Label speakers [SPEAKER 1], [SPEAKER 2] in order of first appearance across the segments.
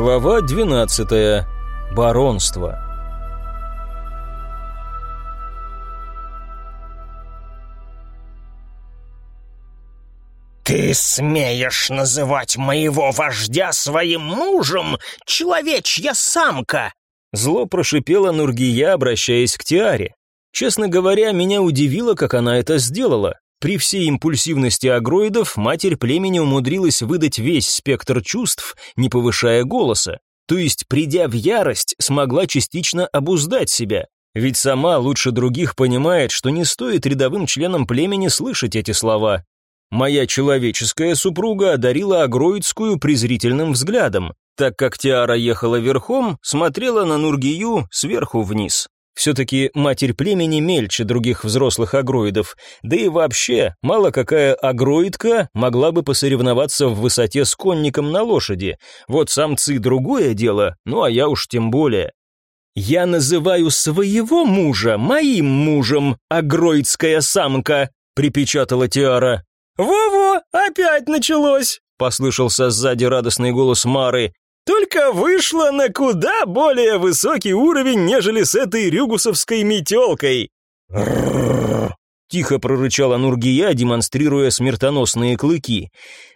[SPEAKER 1] Глава 12. Баронство.
[SPEAKER 2] «Ты смеешь называть моего вождя своим мужем, человечья самка!»
[SPEAKER 1] Зло прошипела Нургия, обращаясь к Тиаре. Честно говоря, меня удивило, как она это сделала. При всей импульсивности агроидов матерь племени умудрилась выдать весь спектр чувств, не повышая голоса. То есть, придя в ярость, смогла частично обуздать себя. Ведь сама лучше других понимает, что не стоит рядовым членам племени слышать эти слова. Моя человеческая супруга одарила агроидскую презрительным взглядом, так как Тиара ехала верхом, смотрела на Нургию сверху вниз. Все-таки матерь племени мельче других взрослых агроидов, да и вообще, мало какая агроидка могла бы посоревноваться в высоте с конником на лошади. Вот самцы другое дело, ну а я уж тем более. «Я называю своего мужа моим мужем, агроидская самка», припечатала Тиара.
[SPEAKER 3] «Во-во, опять началось!» послышался сзади радостный голос Мары. Только вышла на куда более высокий уровень, нежели с этой рюгусовской метелкой.
[SPEAKER 1] Тихо прорычала Нургия, демонстрируя смертоносные клыки.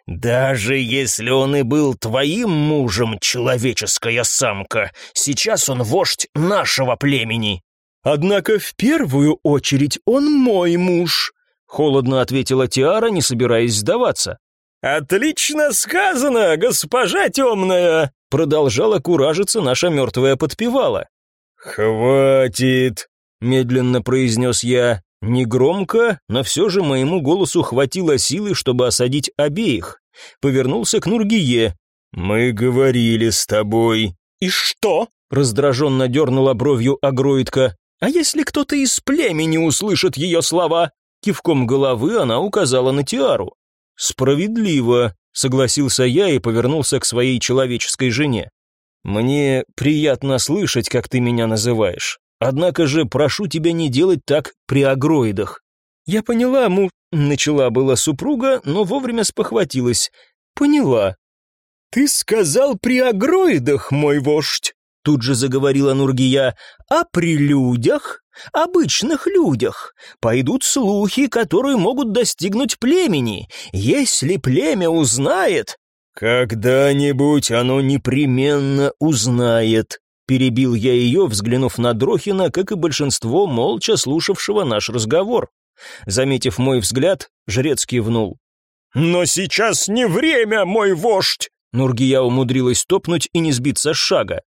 [SPEAKER 2] «Даже если он и был твоим мужем, человеческая самка, сейчас он вождь нашего племени».
[SPEAKER 3] «Однако в первую очередь он мой муж», — холодно ответила Тиара, не собираясь сдаваться. «Отлично сказано, госпожа темная!» Продолжала куражиться наша мертвая подпевала.
[SPEAKER 1] «Хватит!» — медленно произнес я. Негромко, но все же моему голосу хватило силы, чтобы осадить обеих. Повернулся к Нургие. «Мы говорили с тобой».
[SPEAKER 3] «И что?»
[SPEAKER 1] — раздраженно дернула бровью агроидка.
[SPEAKER 3] «А если кто-то из племени услышит ее слова?»
[SPEAKER 1] Кивком головы она указала на Тиару. «Справедливо», — согласился я и повернулся к своей человеческой жене. «Мне приятно слышать, как ты меня называешь. Однако же прошу тебя не делать так при агроидах».
[SPEAKER 3] «Я поняла, му...» — начала была супруга, но вовремя спохватилась. «Поняла». «Ты сказал при агроидах, мой вождь?» Тут же заговорила Нургия. «А при людях, обычных людях, пойдут слухи, которые могут достигнуть племени. Если племя узнает...»
[SPEAKER 1] «Когда-нибудь оно непременно узнает», — перебил я ее, взглянув на Дрохина, как и большинство, молча слушавшего наш разговор. Заметив мой взгляд, жрец кивнул.
[SPEAKER 3] «Но сейчас не время, мой вождь!»
[SPEAKER 1] Нургия умудрилась топнуть и не сбиться с шага.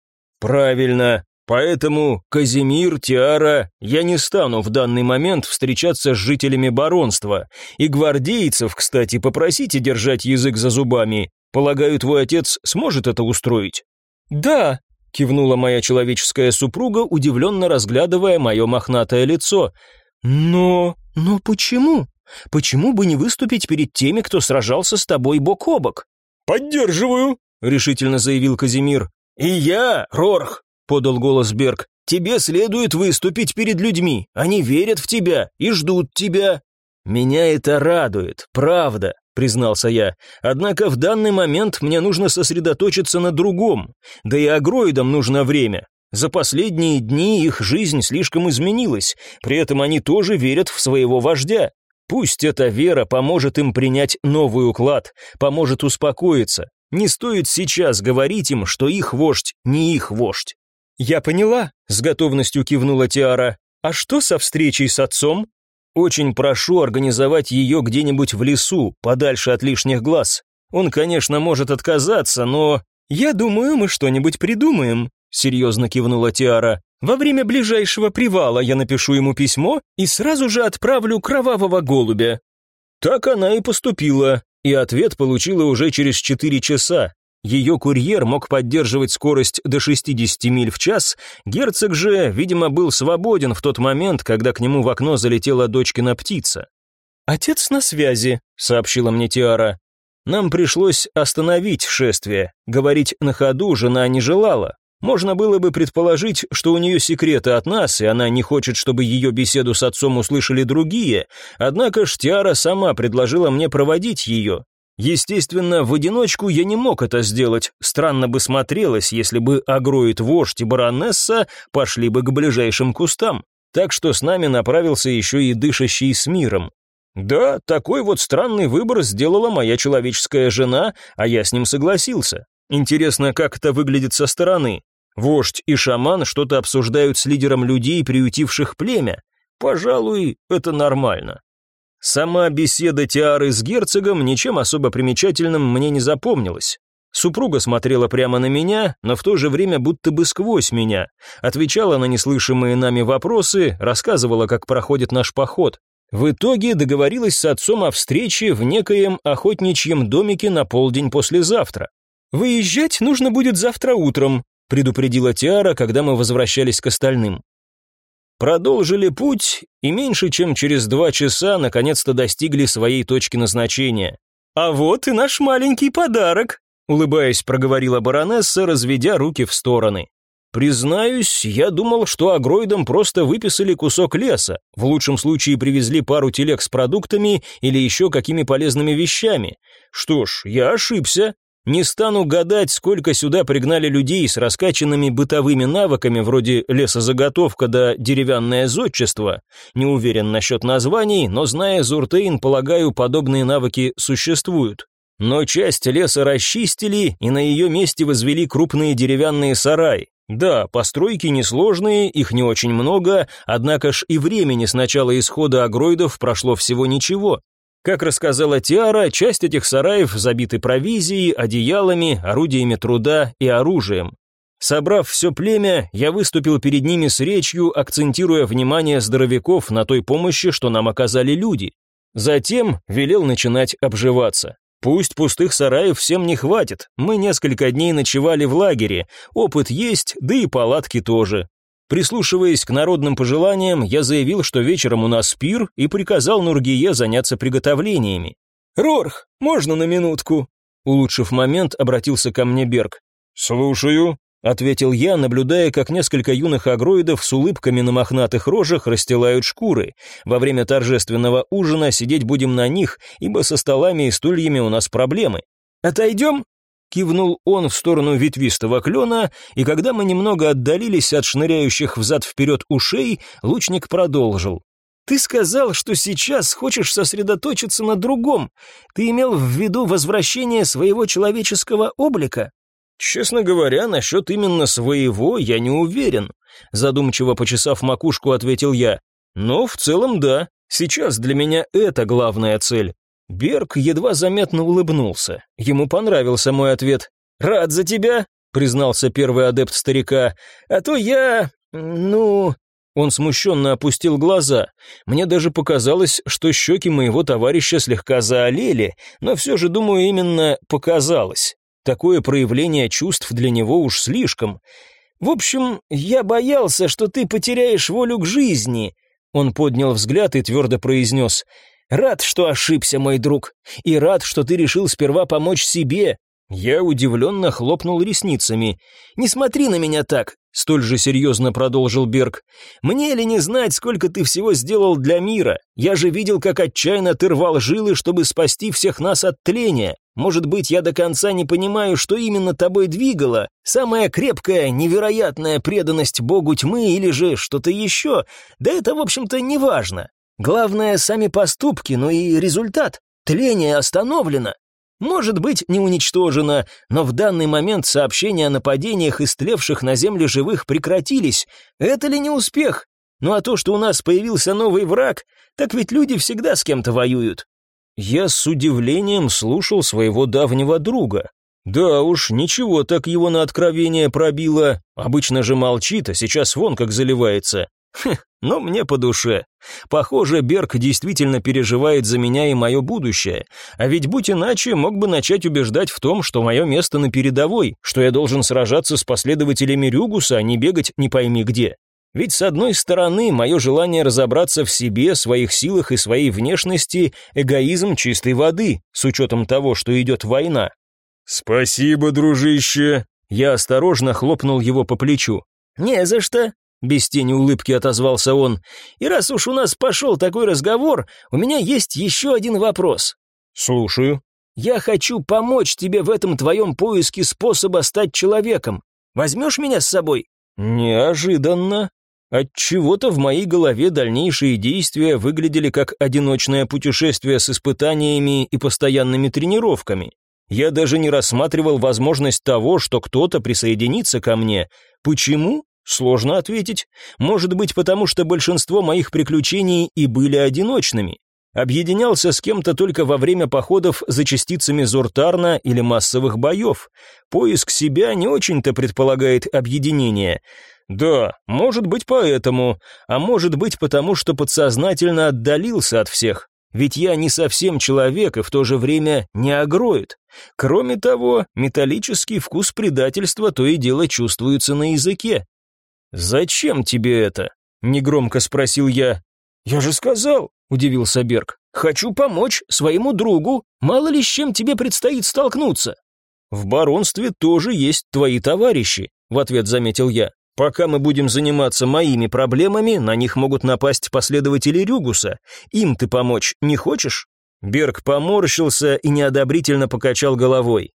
[SPEAKER 1] «Правильно. Поэтому, Казимир, Тиара, я не стану в данный момент встречаться с жителями баронства. И гвардейцев, кстати, попросите держать язык за зубами. Полагаю, твой отец сможет это устроить?»
[SPEAKER 3] «Да», — кивнула моя человеческая супруга, удивленно разглядывая мое мохнатое лицо. «Но... но почему? Почему бы не выступить перед теми, кто сражался с тобой бок о бок?»
[SPEAKER 1] «Поддерживаю», — решительно заявил Казимир. «И я, Рорх», — подал голос Берг, — «тебе следует выступить перед людьми. Они верят в тебя и ждут тебя». «Меня это радует, правда», — признался я. «Однако в данный момент мне нужно сосредоточиться на другом. Да и агроидам нужно время. За последние дни их жизнь слишком изменилась, при этом они тоже верят в своего вождя. Пусть эта вера поможет им принять новый уклад, поможет успокоиться, не стоит сейчас говорить им, что их вождь не их вождь.
[SPEAKER 3] «Я поняла», — с готовностью кивнула Тиара. «А что со встречей с отцом?»
[SPEAKER 1] «Очень прошу организовать ее где-нибудь в лесу, подальше от лишних глаз. Он, конечно, может отказаться, но...»
[SPEAKER 3] «Я думаю, мы что-нибудь придумаем», — серьезно кивнула Тиара. «Во время ближайшего привала я напишу ему письмо и сразу же отправлю кровавого голубя».
[SPEAKER 1] Так она и поступила, и ответ получила уже через 4 часа. Ее курьер мог поддерживать скорость до 60 миль в час, герцог же, видимо, был свободен в тот момент, когда к нему в окно залетела дочкина птица.
[SPEAKER 3] «Отец на связи», — сообщила мне Тиара.
[SPEAKER 1] Нам пришлось остановить шествие. Говорить на ходу жена не желала. Можно было бы предположить, что у нее секреты от нас, и она не хочет, чтобы ее беседу с отцом услышали другие, однако Штиара сама предложила мне проводить ее. Естественно, в одиночку я не мог это сделать. Странно бы смотрелось, если бы агроид вождь и баронесса пошли бы к ближайшим кустам. Так что с нами направился еще и дышащий с миром. Да, такой вот странный выбор сделала моя человеческая жена, а я с ним согласился. Интересно, как это выглядит со стороны. Вождь и шаман что-то обсуждают с лидером людей, приютивших племя. Пожалуй, это нормально. Сама беседа Тиары с герцогом ничем особо примечательным мне не запомнилась. Супруга смотрела прямо на меня, но в то же время будто бы сквозь меня, отвечала на неслышимые нами вопросы, рассказывала, как проходит наш поход. В итоге договорилась с отцом о встрече в некоем охотничьем домике на полдень послезавтра. «Выезжать нужно будет завтра утром», предупредила Тиара, когда мы возвращались к остальным. Продолжили путь и меньше чем через два часа наконец-то достигли своей точки назначения. «А вот и наш маленький подарок», — улыбаясь, проговорила баронесса, разведя руки в стороны. Признаюсь, я думал, что агроидам просто выписали кусок леса, в лучшем случае привезли пару телег с продуктами или еще какими полезными вещами. Что ж, я ошибся, не стану гадать, сколько сюда пригнали людей с раскачанными бытовыми навыками вроде лесозаготовка да деревянное зодчество. Не уверен насчет названий, но зная Зуртейн, полагаю, подобные навыки существуют. Но часть леса расчистили и на ее месте возвели крупные деревянные сараи. Да, постройки несложные, их не очень много, однако ж и времени с начала исхода агроидов прошло всего ничего. Как рассказала Тиара, часть этих сараев забиты провизией, одеялами, орудиями труда и оружием. Собрав все племя, я выступил перед ними с речью, акцентируя внимание здоровяков на той помощи, что нам оказали люди. Затем велел начинать обживаться. Пусть пустых сараев всем не хватит, мы несколько дней ночевали в лагере, опыт есть, да и палатки тоже. Прислушиваясь к народным пожеланиям, я заявил, что вечером у нас пир, и приказал Нургие заняться приготовлениями. «Рорх, можно на минутку?» Улучшив момент, обратился ко мне Берг. «Слушаю», — ответил я, наблюдая, как несколько юных агроидов с улыбками на мохнатых рожах расстилают шкуры. Во время торжественного ужина сидеть будем на них, ибо со столами и стульями у нас проблемы. «Отойдем?» Кивнул он в сторону ветвистого клена, и когда мы немного отдалились от шныряющих взад-вперед ушей, лучник продолжил. «Ты сказал, что сейчас хочешь сосредоточиться на другом. Ты имел в виду возвращение своего человеческого облика?» «Честно говоря, насчет именно своего я не уверен», задумчиво почесав макушку, ответил я. «Но в целом да, сейчас для меня это главная цель. Берг едва заметно улыбнулся. Ему понравился мой ответ. «Рад за тебя», — признался первый адепт старика. «А то я... ну...» Он смущенно опустил глаза. Мне даже показалось, что щеки моего товарища слегка заолели, но все же, думаю, именно показалось. Такое проявление чувств для него уж слишком. В общем, я боялся, что ты потеряешь волю к жизни. Он поднял взгляд и твердо произнес — Рад, что ошибся, мой друг, и рад, что ты решил сперва помочь себе. Я удивленно хлопнул ресницами. Не смотри на меня так, столь же серьезно продолжил Берг. Мне ли не знать, сколько ты всего сделал для мира? Я же видел, как отчаянно ты рвал жилы, чтобы спасти всех нас от тления. Может быть, я до конца не понимаю, что именно тобой двигало. Самая крепкая, невероятная преданность богу тьмы или же что-то еще. Да это, в общем-то, не важно. Главное, сами поступки, но и результат. Тление остановлено. Может быть, не уничтожено, но в данный момент сообщения о нападениях истлевших на земле живых прекратились. Это ли не успех? Ну а то, что у нас появился новый враг, так ведь люди всегда с кем-то воюют. Я с удивлением слушал своего давнего друга. Да уж, ничего так его на откровение пробило. Обычно же молчит, а сейчас вон как заливается. Но мне по душе. Похоже, Берг действительно переживает за меня и мое будущее. А ведь будь иначе, мог бы начать убеждать в том, что мое место на передовой, что я должен сражаться с последователями Рюгуса, а не бегать не пойми где. Ведь с одной стороны, мое желание разобраться в себе, своих силах и своей внешности – эгоизм чистой воды, с учетом того, что идет война. «Спасибо, дружище!» Я осторожно хлопнул его по плечу. «Не за что. Без тени улыбки отозвался он. «И раз уж у нас пошел такой разговор, у меня есть еще один вопрос». «Слушаю». Я хочу помочь тебе в этом твоем поиске способа стать человеком. Возьмешь меня с собой?»
[SPEAKER 3] «Неожиданно», Отчего-то в моей голове дальнейшие действия выглядели как одиночное путешествие с испытаниями и постоянными тренировками. Я даже не рассматривал возможность того, что кто-то присоединится ко мне. Почему? Сложно ответить. Может быть, потому что большинство моих приключений и были одиночными. Объединялся с кем-то только во время походов за частицами Зуртарна или массовых боев. Поиск себя не очень-то предполагает объединение. Да, может быть поэтому, а может быть потому, что подсознательно отдалился от всех. Ведь я не совсем человек и в то же время не агроид. Кроме того, металлический вкус предательства то и дело чувствуется на языке. «Зачем тебе это?» — негромко спросил я. «Я же сказал», — удивился Берг. «Хочу помочь своему другу, мало ли с чем тебе предстоит столкнуться». «В баронстве тоже есть твои товарищи», — в ответ заметил я. Пока мы будем заниматься моими проблемами, на них могут напасть последователи Рюгуса. Им ты помочь не хочешь?» Берг поморщился и неодобрительно покачал головой.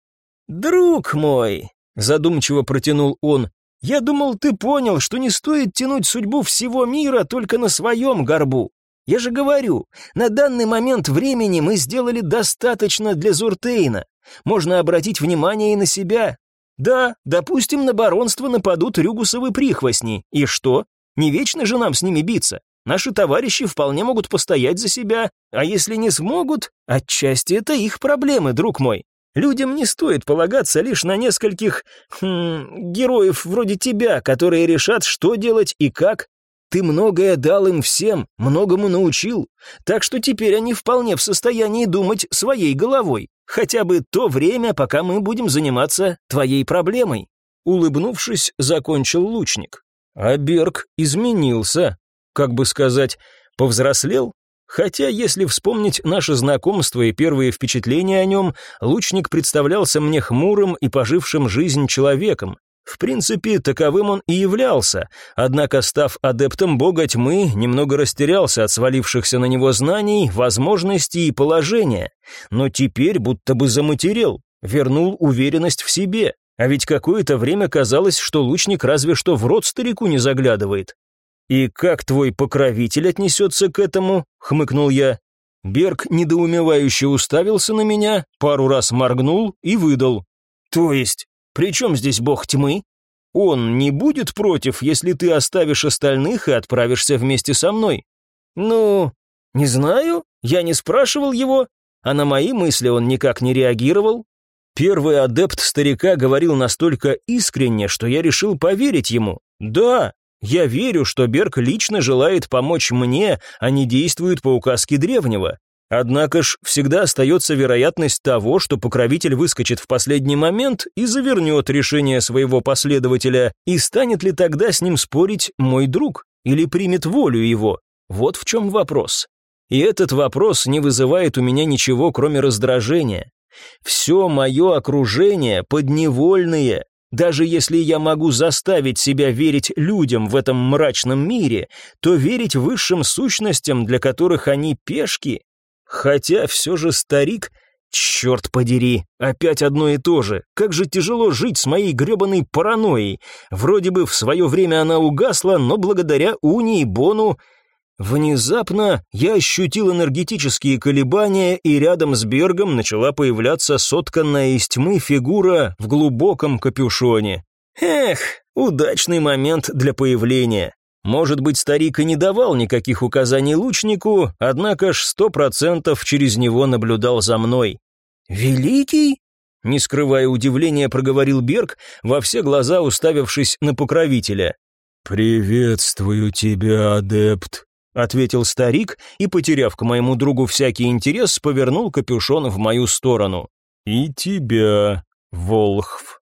[SPEAKER 3] «Друг мой», — задумчиво протянул он, — «я думал, ты понял, что не стоит тянуть судьбу всего мира только на своем горбу. Я же говорю, на данный момент времени мы сделали достаточно для Зуртейна. Можно обратить внимание и на себя. Да, допустим, на баронство нападут рюгусовы прихвостни. И что? Не вечно же нам с ними биться. Наши товарищи вполне могут постоять за себя, а если не смогут, отчасти это их проблемы, друг мой. Людям не стоит полагаться лишь на нескольких хм, героев вроде тебя, которые решат, что делать и как. Ты многое дал им всем, многому научил, так что теперь они вполне в состоянии думать своей головой. Хотя бы то время, пока мы будем заниматься твоей проблемой». Улыбнувшись, закончил лучник. А Берг изменился, как бы сказать, повзрослел. Хотя, если вспомнить наше знакомство и первые впечатления о нем, лучник представлялся мне хмурым и пожившим жизнь человеком, в принципе, таковым он и являлся, однако, став адептом бога тьмы, немного растерялся от свалившихся на него знаний, возможностей и положения, но теперь будто бы заматерел, вернул уверенность в себе, а ведь какое-то время казалось, что лучник разве что в рот старику не заглядывает. «И как твой покровитель отнесется к этому?» — хмыкнул я. Берг недоумевающе уставился на меня, пару раз моргнул и выдал. «То есть, при чем здесь бог тьмы? Он не будет против, если ты оставишь остальных и отправишься вместе со мной. Ну, не знаю, я не спрашивал его, а на мои мысли он никак не реагировал. Первый адепт старика говорил настолько искренне, что я решил поверить ему. Да, я верю, что Берг лично желает помочь мне, а не действует по указке древнего. Однако ж всегда остается вероятность того, что покровитель выскочит в последний момент и завернет решение своего последователя, и станет ли тогда с ним спорить мой друг, или примет волю его. Вот в чем вопрос. И этот вопрос не вызывает у меня ничего, кроме раздражения. Все мое окружение подневольные. Даже если я могу заставить себя верить людям в этом мрачном мире, то верить высшим сущностям, для которых они пешки, Хотя все же старик... Черт подери, опять одно и то же. Как же тяжело жить с моей гребаной паранойей. Вроде бы в свое время она угасла, но благодаря Уни и Бону... Внезапно я ощутил энергетические колебания, и рядом с Бергом начала появляться сотканная из тьмы фигура в глубоком капюшоне. Эх, удачный момент для появления. Может быть, старик и не давал никаких указаний лучнику, однако ж сто процентов через него наблюдал за мной. «Великий?» Не скрывая удивления, проговорил Берг, во все глаза уставившись на покровителя.
[SPEAKER 4] «Приветствую тебя, адепт», — ответил старик и, потеряв к моему другу всякий интерес, повернул капюшон в мою сторону. «И тебя, Волхв».